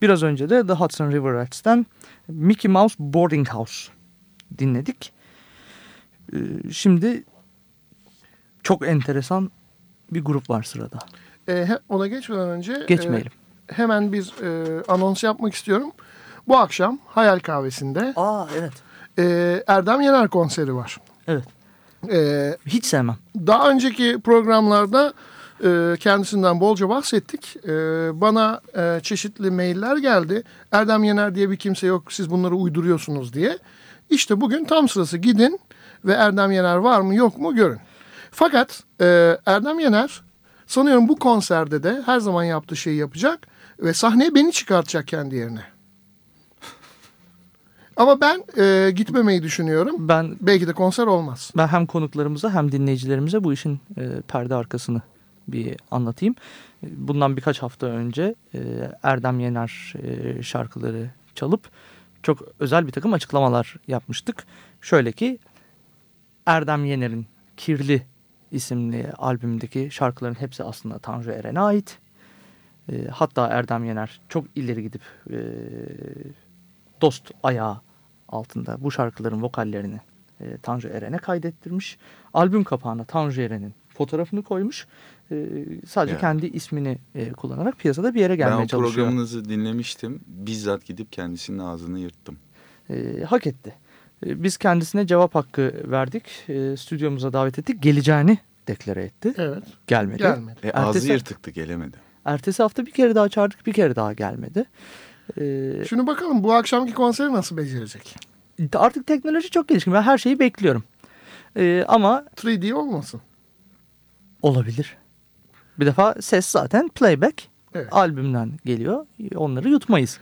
Biraz önce de The Hudson River Rats'ten Mickey Mouse Boarding House dinledik. Ee, Şimdi çok enteresan bir grup var sırada. E, ona geçmeden önce Geçmeyelim. e, hemen bir e, anons yapmak istiyorum. Bu akşam Hayal Kahvesi'nde Aa evet. e, Erdem Yener konseri var. Evet. E, Hiç sevmem. daha önceki programlarda E, kendisinden bolca bahsettik. E, bana e, çeşitli mailler geldi. Erdem Yener diye bir kimse yok siz bunları uyduruyorsunuz diye. İşte bugün tam sırası gidin ve Erdem Yener var mı yok mu görün. Fakat e, Erdem Yener sanıyorum bu konserde de her zaman yaptığı şeyi yapacak ve sahneye beni çıkartacak kendi yerine. Ama ben e, gitmemeyi düşünüyorum. Ben Belki de konser olmaz. ben hem konuklarımıza hem dinleyicilerimize bu işin e, perde arkasını bir anlatayım. E, Bundan birkaç hafta önce e, Erdem Yener e, şarkıları çalıp çok özel bir takım açıklamalar yapmıştık. Şöyle ki Erdem Yener'in Kirli isimli albümdeki şarkıların hepsi aslında Tanju Eren'e ait. E, hatta Erdem Yener çok ileri gidip e, dost ayağı altında bu şarkıların vokallerini e, Tanju Eren'e kaydettirmiş. Albüm kapağına Tanju Eren'in fotoğrafını koymuş. E, sadece Ya. kendi ismini e, kullanarak piyasada bir yere gelmeye ben o çalışıyor. programınızı dinlemiştim. Bizzat gidip kendisinin ağzını yırttım. E, hak etti. E, biz kendisine cevap hakkı verdik. E, stüdyomuza davet ettik. Geleceğini deklare etti. Evet. Gelmedi. Gelmedi. E, ağzı Ertesi- yırtıktı gelemedi. Ertesi hafta bir kere daha çağırdık. Bir kere daha gelmedi. E, Şimdi bakalım bu akşamki konseri nasıl becerecek? artık teknoloji çok gelişkin. Ben her şeyi bekliyorum. E, ama 3D olmasın. Olabilir. Bir defa ses zaten playback. Evet. Albümden geliyor. Onları yutmayız.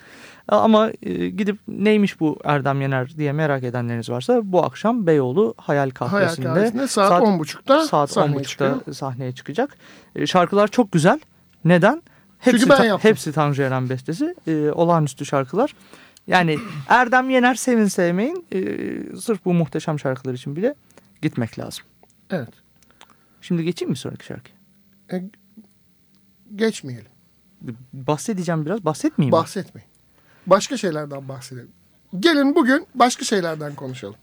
Ama e, gidip neymiş bu Erdem Yener diye merak edenleriniz varsa bu akşam Beyoğlu Hayal Hayal Kahvesi'nde saat 10.30'da saat sahneye 10.30'da çıkıyor. sahneye çıkacak. E, şarkılar çok güzel. Neden? Çünkü Hepsi, ben ta- yaptım. hepsi Tanju Eren bestesi. E, olağanüstü şarkılar. Yani Erdem Yener sevin sevmeyin. E, sırf bu muhteşem şarkılar için bile gitmek lazım. Evet. Şimdi geçeyim mi sonraki şarkı? E, geçmeyelim. Bahsedeceğim biraz. Bahsetmeyeyim mi? Bahsetmeyin. Başka şeylerden bahsedelim. Gelin bugün başka şeylerden konuşalım.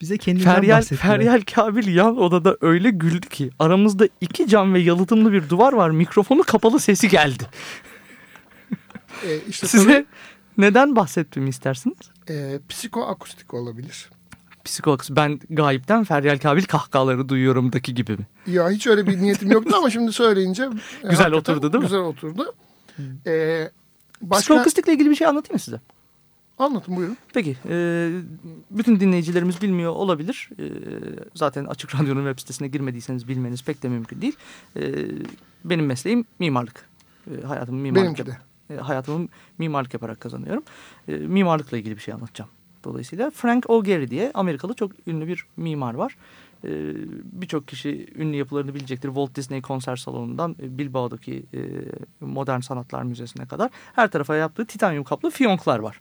Bize kendinden Feryal, bahsettiler. Feryal Kabil yan odada öyle güldü ki aramızda iki cam ve yalıtımlı bir duvar var. Mikrofonu kapalı sesi geldi. E, işte Size neden bahsetmemi istersiniz? tabii, e, psikoakustik olabilir. Psikolog ben gayipten Feryal Kabil kahkahaları duyuyorumdaki gibi mi? Ya hiç öyle bir niyetim yoktu ama şimdi söyleyince e, hakikaten oturdu değil mi? Güzel oturdu. E, başka Psikoakustikle ilgili bir şey anlatayım mı size? Anlatın buyurun. Peki, e, bütün dinleyicilerimiz bilmiyor olabilir. E, zaten Açık Radyo'nun web sitesine girmediyseniz bilmeniz pek de mümkün değil. E, benim mesleğim mimarlık. E, hayatımı mimarlık Benimki de. e, hayatımı mimarlık yaparak kazanıyorum. E, mimarlıkla ilgili bir şey anlatacağım. Dolayısıyla Frank O'Gary diye Amerikalı çok ünlü bir mimar var. E, Birçok kişi ünlü yapılarını bilecektir. Walt Disney konser salonundan e, Bilbao'daki e, Modern Sanatlar Müzesi'ne kadar her tarafa yaptığı titanyum kaplı fiyonklar var.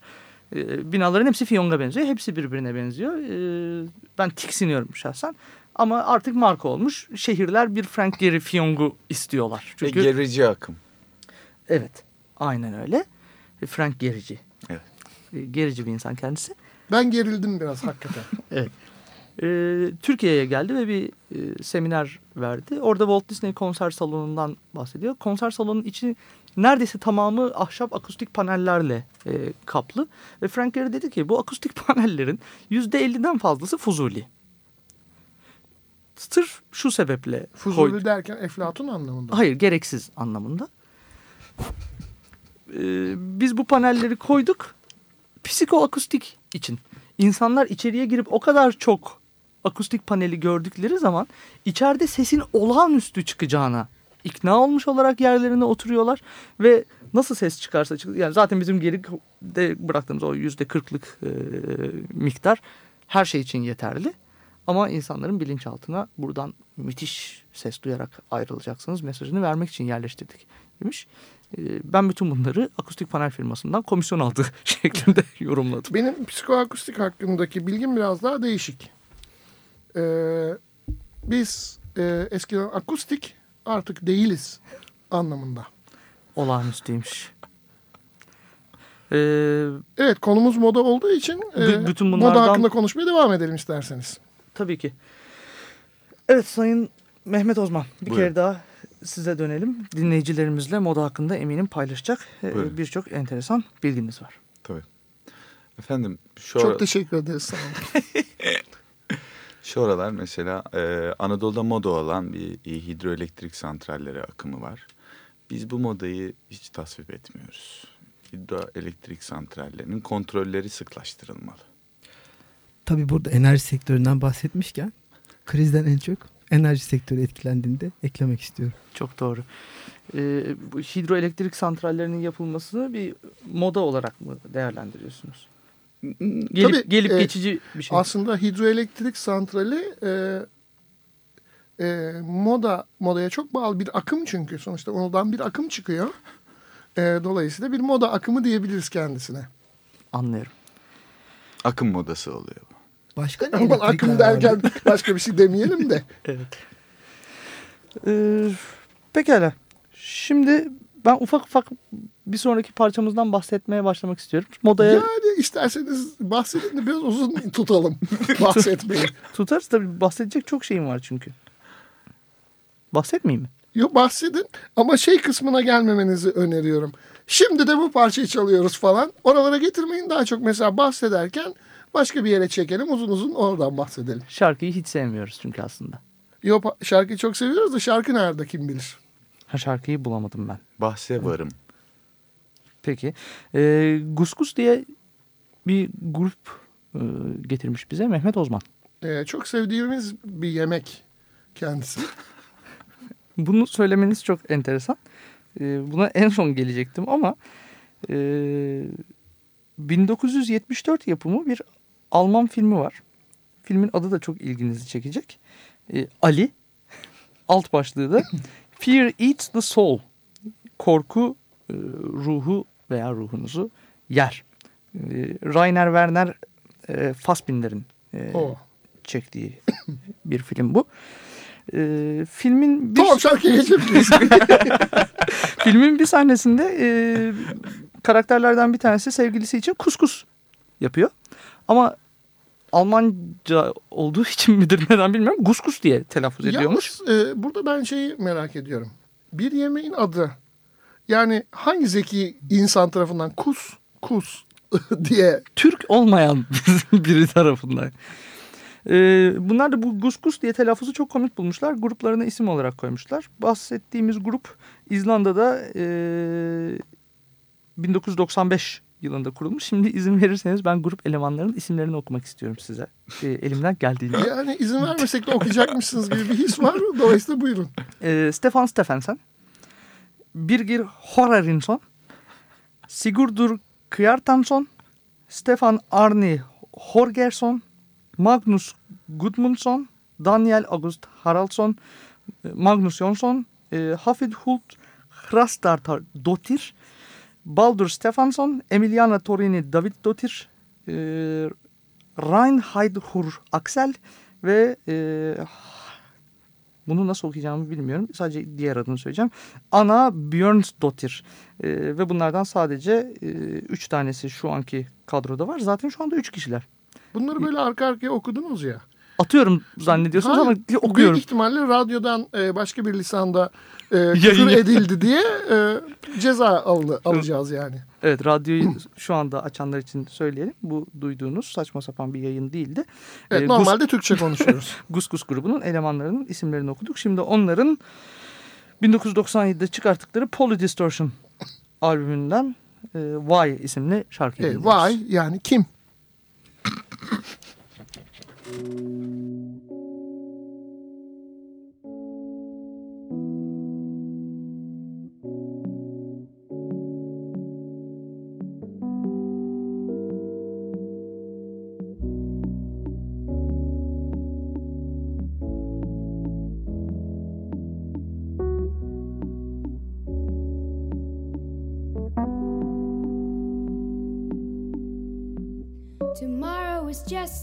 E, binaların hepsi fiyonga benziyor. Hepsi birbirine benziyor. E, ben tiksiniyorum şahsen. Ama artık marka olmuş. Şehirler bir Frank Gehry fiyongu istiyorlar. Çünkü Ve gerici akım. Evet. Aynen öyle. Frank gerici. Evet. E, Gerici bir insan kendisi. Ben gerildim biraz hakikaten. Evet. E, Türkiye'ye geldi ve bir e, seminer verdi. Orada Walt Disney konser salonundan bahsediyor. Konser salonunun içi neredeyse tamamı ahşap akustik panellerle e, kaplı. Ve Frank Gehry dedi ki bu akustik panellerin %50'den fazlası fuzuli. Sırf şu sebeple Fuzuli koydu. derken Eflatun anlamında. Hayır gereksiz anlamında. Ee, biz bu panelleri koyduk psikoakustik için. İnsanlar içeriye girip o kadar çok akustik paneli gördükleri zaman içeride sesin olağanüstü çıkacağına ikna olmuş olarak yerlerine oturuyorlar ve nasıl ses çıkarsa çık yani zaten bizim geride bıraktığımız o yüzde kırklık e, miktar her şey için yeterli. Ama insanların bilinçaltına buradan müthiş ses duyarak ayrılacaksınız mesajını vermek için yerleştirdik demiş. Ben bütün bunları akustik panel firmasından komisyon aldığı şeklinde yorumladım. Benim psikoakustik hakkındaki bilgim biraz daha değişik. Ee, biz e, eskiden akustik artık değiliz anlamında. Olağanüstüymüş. Ee, Evet konumuz moda olduğu için e, bütün moda bunlardan- hakkında konuşmaya devam edelim isterseniz. tabii ki. Evet Sayın Mehmet Ozman bir Buyurun. kere daha size dönelim. Dinleyicilerimizle moda hakkında eminim paylaşacak e, birçok enteresan bilginiz var. Tabii. Efendim şu Çok ara- teşekkür ederiz sağ olun. Şu aralar mesela e, Anadolu'da moda olan bir hidroelektrik santralleri akımı var. Biz bu modayı hiç tasvip etmiyoruz. Hidroelektrik santrallerinin kontrolleri sıklaştırılmalı. Tabii burada enerji sektöründen bahsetmişken krizden en çok enerji sektörü etkilendiğinde eklemek istiyorum. Çok doğru. Ee, bu hidroelektrik santrallerinin yapılmasını bir moda olarak mı değerlendiriyorsunuz? Gelip, Tabii, gelip e, geçici bir şey. Aslında hidroelektrik santrali e, e, moda modaya çok bağlı bir akım çünkü sonuçta ondan bir akım çıkıyor. E, dolayısıyla bir moda akımı diyebiliriz kendisine. Anlıyorum. Akım modası oluyor bu. Başka ne Aman akım derken başka bir şey demeyelim de. Evet. Ee, pekala. Şimdi ben ufak ufak bir sonraki parçamızdan bahsetmeye başlamak istiyorum. Modaya Yani isterseniz bahsedin de biraz uzun tutalım bahsetmeyi. tutarız tabii bahsedecek çok şeyim var çünkü. Bahsetmeyeyim mi? Yok bahsedin ama şey kısmına gelmemenizi öneriyorum. Şimdi de bu parçayı çalıyoruz falan. Oralara getirmeyin daha çok mesela bahsederken başka bir yere çekelim uzun uzun oradan bahsedelim. Şarkıyı hiç sevmiyoruz çünkü aslında. Yok şarkıyı çok seviyoruz da şarkı nerede kim bilir. Ha şarkıyı bulamadım ben. Bahse varım. Peki. Ee, Guskus diye bir grup e, getirmiş bize Mehmet Ozman. Ee, çok sevdiğimiz bir yemek kendisi. Bunu söylemeniz çok enteresan. Ee, buna en son gelecektim ama e, 1974 yapımı bir Alman filmi var. Filmin adı da çok ilginizi çekecek. Ee, Ali. Alt başlığı da Fear Eats the Soul. Korku e, ruhu veya ruhunuzu yer. E, Rainer Werner e, Fassbinder'in çektiği bir film bu. E, filmin bir, Tamam şarkıya geçebiliriz. filmin bir sahnesinde e, karakterlerden bir tanesi sevgilisi için kuskus yapıyor. Ama Almanca olduğu için midir neden bilmiyorum. Guskus diye telaffuz ediyormuş. Yalnız e, burada ben şeyi merak ediyorum. Bir yemeğin adı yani hangi zeki insan tarafından kus kus diye Türk olmayan biri tarafından. Ee, bunlar da bu Guskus diye telaffuzu çok komik bulmuşlar. Gruplarına isim olarak koymuşlar. Bahsettiğimiz grup İzlanda'da e, 1995 yılında kurulmuş. Şimdi izin verirseniz ben grup elemanlarının isimlerini okumak istiyorum size. E, elimden geldiğince. yani izin vermesek de okuyacakmışsınız gibi bir his var. Dolayısıyla buyurun. E, Stefan Stefensen, Birgir Horarinsson, Sigurdur Kjartansson, Stefan Arni Horgersson, Magnus Gudmundsson, Daniel August Haraldsson, e, Magnus Jonsson, e, Hafid Hult Hrastartar Dottir, Baldur Stefansson, Emiliana Torini David Dottir, e, Reinhardhur Axel ve e, bunu nasıl okuyacağımı bilmiyorum. Sadece diğer adını söyleyeceğim. Anna Björnsdottir. E, ve bunlardan sadece e, üç tanesi şu anki kadroda var. Zaten şu anda üç kişiler. Bunları böyle arka arkaya okudunuz ya. Atıyorum zannediyorsunuz Hayır, ama Büyük okuyorum. ihtimalle radyodan e, başka bir lisanda e, küfür edildi diye e, ceza al, alacağız yani. Evet radyoyu şu anda açanlar için söyleyelim. Bu duyduğunuz saçma sapan bir yayın değildi. Evet, Ee, Gus- normalde Türkçe konuşuyoruz. Gus Gus grubunun elemanlarının isimlerini okuduk. Şimdi onların 1997'de çıkarttıkları Poly Distortion albümünden e, Why isimli şarkıyı E, vay yani kim? Thank you.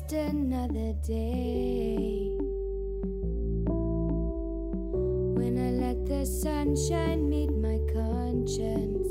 Just another day. When I let the sunshine meet my conscience.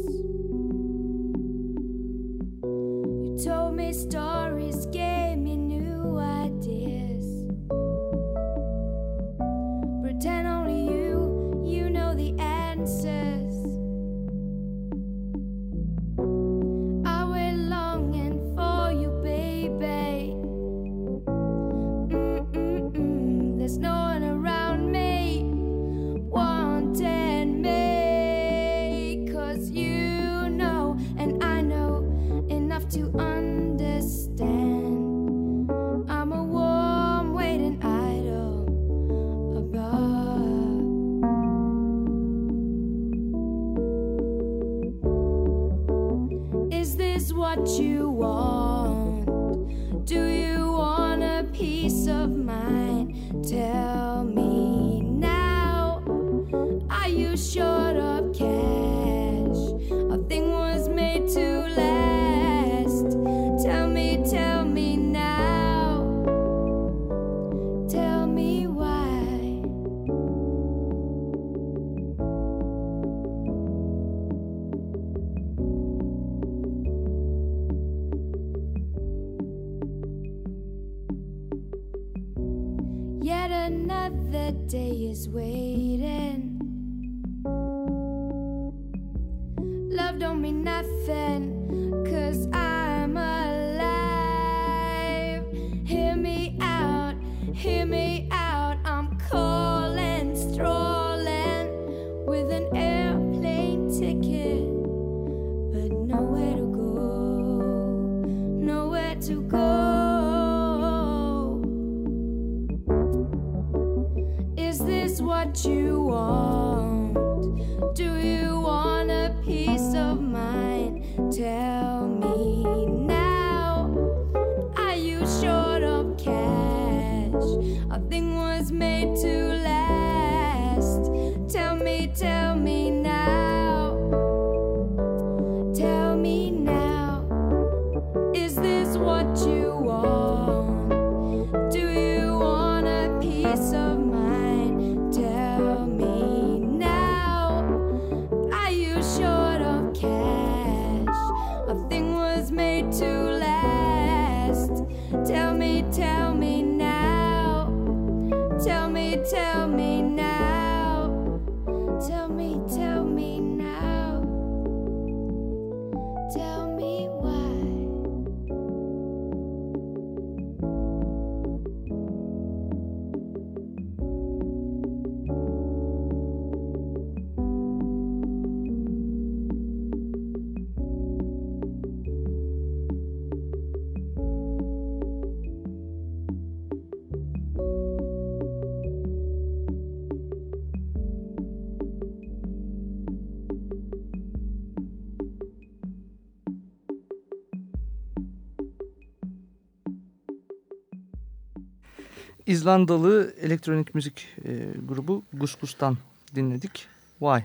İzlandalı elektronik müzik e, grubu Gus Gus'tan dinledik. Why?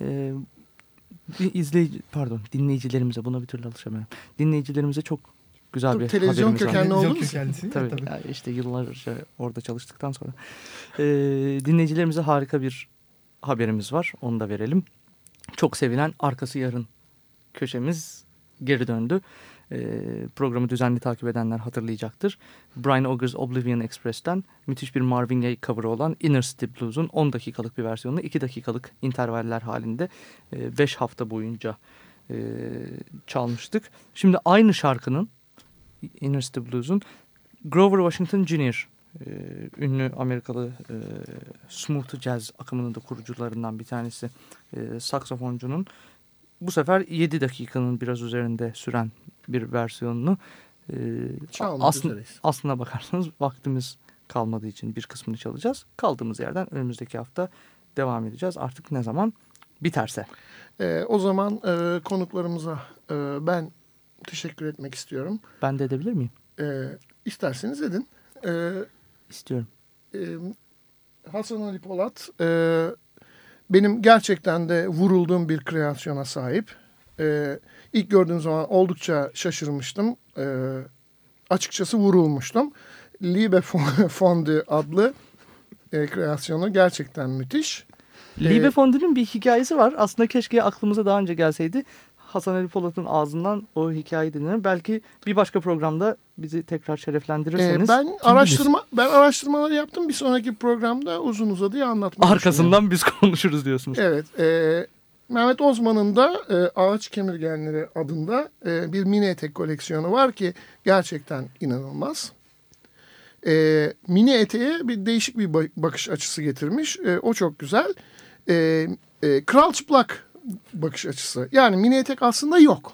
E, bir izleyici, pardon dinleyicilerimize buna bir türlü alışamıyorum. Dinleyicilerimize çok güzel Dur, bir televizyon haberimiz var. kökenli Televizyon oldu mu? Tabii, Tabii. yani işte yıllarca orada çalıştıktan sonra. E, dinleyicilerimize harika bir haberimiz var. Onu da verelim. Çok sevilen Arkası Yarın köşemiz geri döndü. E, programı düzenli takip edenler hatırlayacaktır. Brian Auger's Oblivion Express'ten müthiş bir Marvin Gaye cover'ı olan Inner City Blues'un 10 dakikalık bir versiyonunu 2 dakikalık intervaller halinde 5 hafta boyunca e, çalmıştık. Şimdi aynı şarkının Inner City Blues'un Grover Washington Jr. e, ünlü Amerikalı e, smooth jazz akımının da kurucularından bir tanesi e, saksafoncunun bu sefer 7 dakikanın biraz üzerinde süren bir versiyonunu e, Çalmak üzereyiz. aslına bakarsanız vaktimiz kalmadığı için bir kısmını çalacağız. Kaldığımız yerden önümüzdeki hafta devam edeceğiz. Artık ne zaman biterse. Ee, o zaman e, konuklarımıza e, ben teşekkür etmek istiyorum. Ben de edebilir miyim? E, isterseniz edin. E, İstiyorum. e, Hasan Ali Polat e, benim gerçekten de vurulduğum bir kreasyona sahip. E, ilk gördüğüm zaman oldukça şaşırmıştım. E, açıkçası vurulmuştum. Liebe Fondü adlı e, kreasyonu gerçekten müthiş. Liebe Ee, Fondü'nün bir hikayesi var. Aslında keşke aklımıza daha önce gelseydi. Hasan Ali Polat'ın ağzından o hikayeyi dinlerim. Belki bir başka programda bizi tekrar Ee, şereflendirirseniz. ben araştırma ben araştırmalar yaptım. Bir sonraki programda uzun uzadıya düşünüyorum. Arkasından biz konuşuruz diyorsunuz. Evet. E, Mehmet Ozman'ın da e, Ağaç Kemirgenleri adında e, bir mini etek koleksiyonu var ki gerçekten inanılmaz. E, mini eteğe bir değişik bir ba- bakış açısı getirmiş. E, o çok güzel. E, e, kral çıplak bakış açısı. Yani mini etek aslında yok.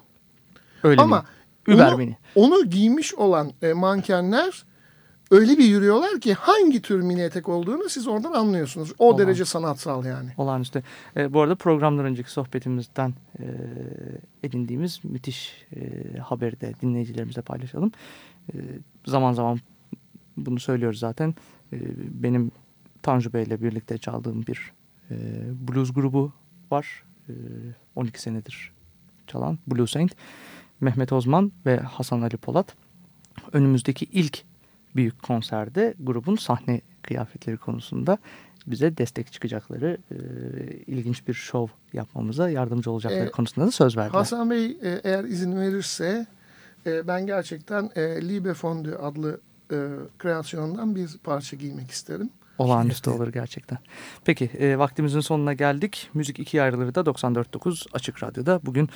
Öyle Ama mi? Über onu, mini. onu giymiş olan e, mankenler öyle bir yürüyorlar ki hangi tür mini etek olduğunu siz oradan anlıyorsunuz. O Olağan. derece sanatsal yani. Olağanüstü. E, bu arada programdan önceki sohbetimizden e, edindiğimiz müthiş e, haberi de dinleyicilerimizle paylaşalım. E, zaman zaman bunu söylüyoruz zaten. E, benim Tanju Bey ile birlikte çaldığım bir e, blues grubu var. E, 12 senedir çalan Blue Saint. Mehmet Ozman ve Hasan Ali Polat. Önümüzdeki ilk büyük konserde grubun sahne kıyafetleri konusunda bize destek çıkacakları e, ilginç bir şov yapmamıza yardımcı olacakları E, konusunda da söz verdiler. Hasan Bey e, eğer izin verirse e, ben gerçekten e, Liebe Fondü adlı e, kreasyondan bir parça giymek isterim. Olağanüstü olur gerçekten. Peki e, vaktimizin sonuna geldik. Müzik ikiye ayrılır da 94.9 Açık Radyo'da. Bugün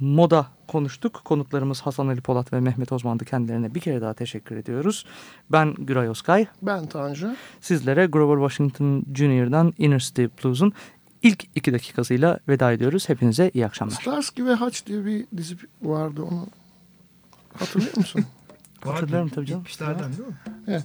moda konuştuk. Konuklarımız Hasan Ali Polat ve Mehmet Ozman'dı. Kendilerine bir kere daha teşekkür ediyoruz. Ben Güray Özkay. Ben Tanju. Sizlere Grover Washington Jr.'dan Inner City Blues'un ilk iki dakikasıyla veda ediyoruz. Hepinize iyi akşamlar. Starsky ve Hutch diye bir dizi vardı onu hatırlıyor musun? Hatırlarım tabii canım. 70'lerden değil mi? Evet.